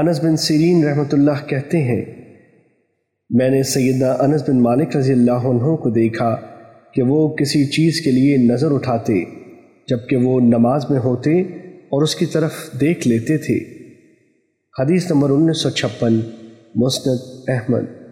انس بن سیرین رحمۃ اللہ کہتے ہیں، میں نے سیدنا انس بن مالک رضی اللہ عنہ کو دیکھا کہ وہ کسی چیز کے لیے نظر اٹھاتے، جبکہ وہ نماز میں ہوتے اور اس کی طرف دیکھ لیتے تھے۔ حدیث نمبر انیس سو چھپن، مسند احمد۔